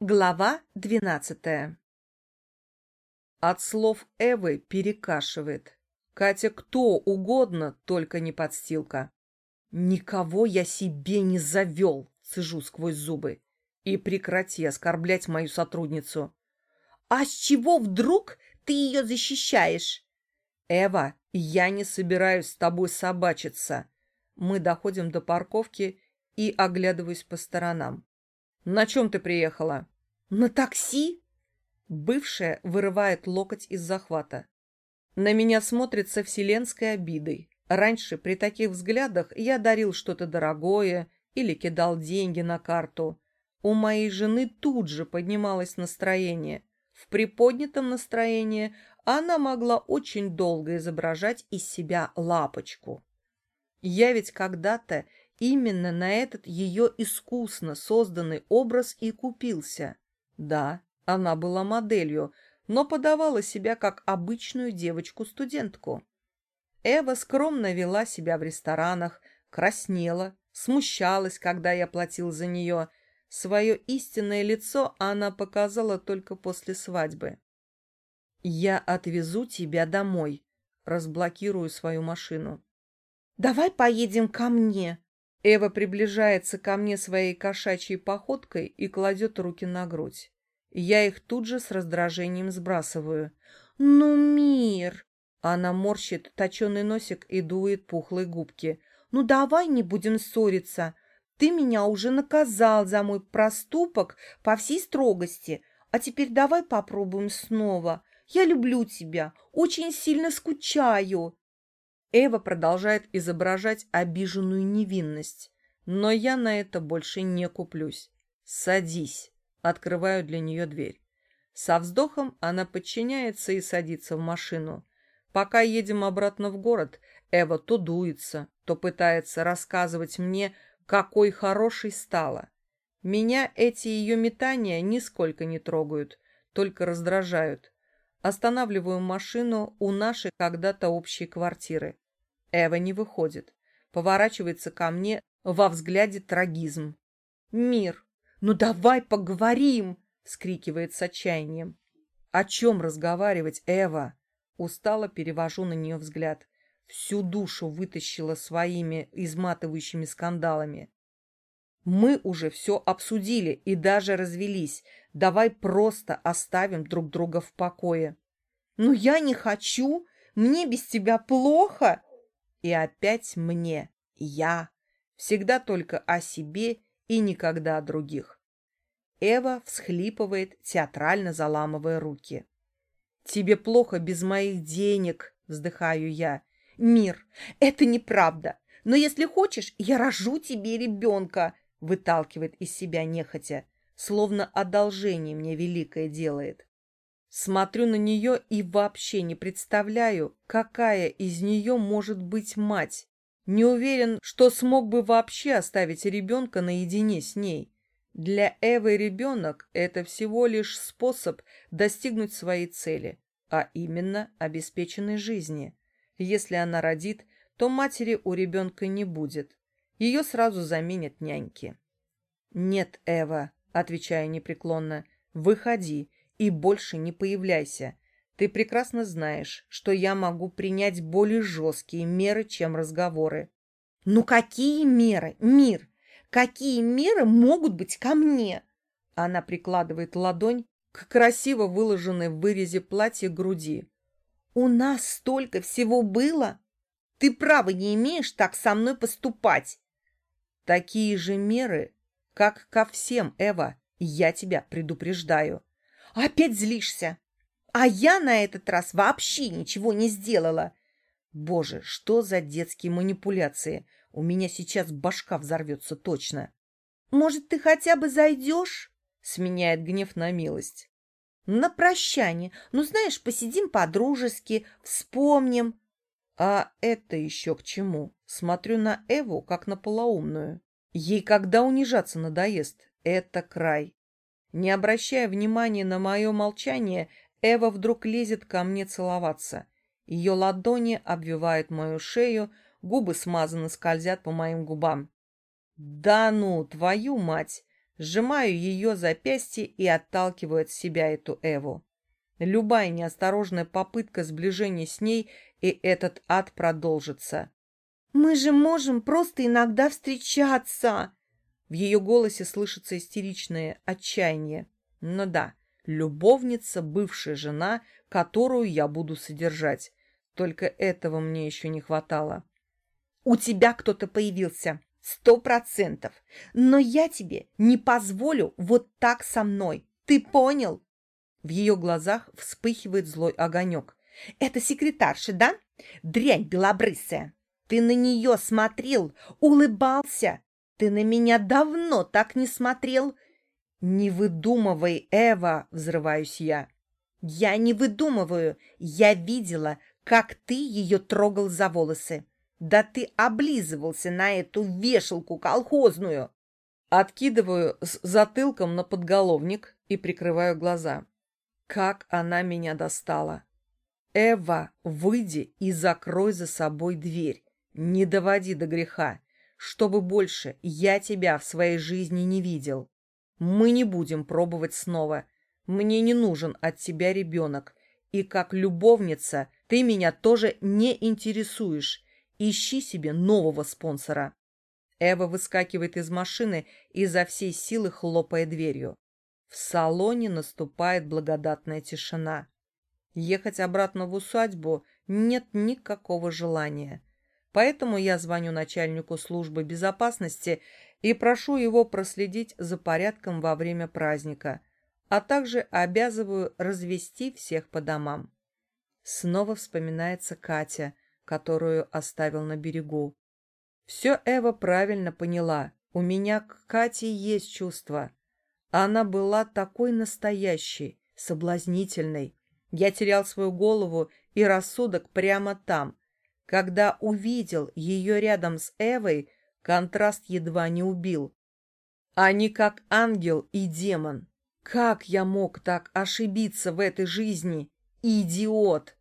Глава двенадцатая От слов Эвы перекашивает. Катя кто угодно, только не подстилка. Никого я себе не завел, цежу сквозь зубы. И прекрати оскорблять мою сотрудницу. А с чего вдруг ты ее защищаешь? Эва, я не собираюсь с тобой собачиться. Мы доходим до парковки и оглядываюсь по сторонам. «На чем ты приехала?» «На такси?» Бывшая вырывает локоть из захвата. На меня смотрит со вселенской обидой. Раньше при таких взглядах я дарил что-то дорогое или кидал деньги на карту. У моей жены тут же поднималось настроение. В приподнятом настроении она могла очень долго изображать из себя лапочку. Я ведь когда-то Именно на этот ее искусно созданный образ и купился. Да, она была моделью, но подавала себя как обычную девочку-студентку. Эва скромно вела себя в ресторанах, краснела, смущалась, когда я платил за нее. Свое истинное лицо она показала только после свадьбы. «Я отвезу тебя домой», разблокирую свою машину. «Давай поедем ко мне», Эва приближается ко мне своей кошачьей походкой и кладет руки на грудь. Я их тут же с раздражением сбрасываю. «Ну, мир!» Она морщит точеный носик и дует пухлые губки. «Ну, давай не будем ссориться. Ты меня уже наказал за мой проступок по всей строгости. А теперь давай попробуем снова. Я люблю тебя, очень сильно скучаю». Эва продолжает изображать обиженную невинность. Но я на это больше не куплюсь. «Садись!» Открываю для нее дверь. Со вздохом она подчиняется и садится в машину. Пока едем обратно в город, Эва то дуется, то пытается рассказывать мне, какой хорошей стала. Меня эти ее метания нисколько не трогают, только раздражают. Останавливаю машину у нашей когда-то общей квартиры. Эва не выходит. Поворачивается ко мне во взгляде трагизм. «Мир, ну давай поговорим!» — вскрикивает с отчаянием. «О чем разговаривать, Эва?» Устало перевожу на нее взгляд. Всю душу вытащила своими изматывающими скандалами. «Мы уже все обсудили и даже развелись. Давай просто оставим друг друга в покое». «Ну я не хочу! Мне без тебя плохо!» И опять мне, я, всегда только о себе и никогда о других. Эва всхлипывает, театрально заламывая руки. «Тебе плохо без моих денег», — вздыхаю я. «Мир, это неправда. Но если хочешь, я рожу тебе ребенка», — выталкивает из себя нехотя, словно одолжение мне великое делает. Смотрю на нее и вообще не представляю, какая из нее может быть мать. Не уверен, что смог бы вообще оставить ребенка наедине с ней. Для Эвы ребенок – это всего лишь способ достигнуть своей цели, а именно обеспеченной жизни. Если она родит, то матери у ребенка не будет. Ее сразу заменят няньки. «Нет, Эва», – отвечаю непреклонно, – «выходи, и больше не появляйся. Ты прекрасно знаешь, что я могу принять более жесткие меры, чем разговоры. Ну какие меры, мир? Какие меры могут быть ко мне? Она прикладывает ладонь к красиво выложенной в вырезе платья груди. У нас столько всего было. Ты права не имеешь так со мной поступать. Такие же меры, как ко всем, Эва, я тебя предупреждаю. Опять злишься? А я на этот раз вообще ничего не сделала. Боже, что за детские манипуляции? У меня сейчас башка взорвется точно. Может, ты хотя бы зайдешь? Сменяет гнев на милость. На прощание. Ну, знаешь, посидим по-дружески, вспомним. А это еще к чему? Смотрю на Эву, как на полоумную. Ей когда унижаться надоест? Это край. Не обращая внимания на мое молчание, Эва вдруг лезет ко мне целоваться. Ее ладони обвивают мою шею, губы смазанно скользят по моим губам. «Да ну, твою мать!» Сжимаю ее запястье и отталкиваю от себя эту Эву. Любая неосторожная попытка сближения с ней, и этот ад продолжится. «Мы же можем просто иногда встречаться!» В ее голосе слышится истеричное отчаяние. Но да, любовница, бывшая жена, которую я буду содержать. Только этого мне еще не хватало. «У тебя кто-то появился, сто процентов. Но я тебе не позволю вот так со мной. Ты понял?» В ее глазах вспыхивает злой огонек. «Это секретарша, да? Дрянь белобрысая. Ты на нее смотрел, улыбался. Ты на меня давно так не смотрел». «Не выдумывай, Эва!» — взрываюсь я. «Я не выдумываю. Я видела, как ты ее трогал за волосы. Да ты облизывался на эту вешалку колхозную!» Откидываю с затылком на подголовник и прикрываю глаза. Как она меня достала! Эва, выйди и закрой за собой дверь. Не доводи до греха, чтобы больше я тебя в своей жизни не видел. Мы не будем пробовать снова. Мне не нужен от тебя ребенок. И как любовница ты меня тоже не интересуешь. Ищи себе нового спонсора. Эва выскакивает из машины и изо всей силы хлопая дверью. В салоне наступает благодатная тишина. Ехать обратно в усадьбу нет никакого желания. Поэтому я звоню начальнику службы безопасности и прошу его проследить за порядком во время праздника, а также обязываю развести всех по домам. Снова вспоминается Катя, которую оставил на берегу. Все Эва правильно поняла. У меня к Кате есть чувства. Она была такой настоящей, соблазнительной. Я терял свою голову и рассудок прямо там. Когда увидел ее рядом с Эвой, контраст едва не убил. Они как ангел и демон. Как я мог так ошибиться в этой жизни? Идиот!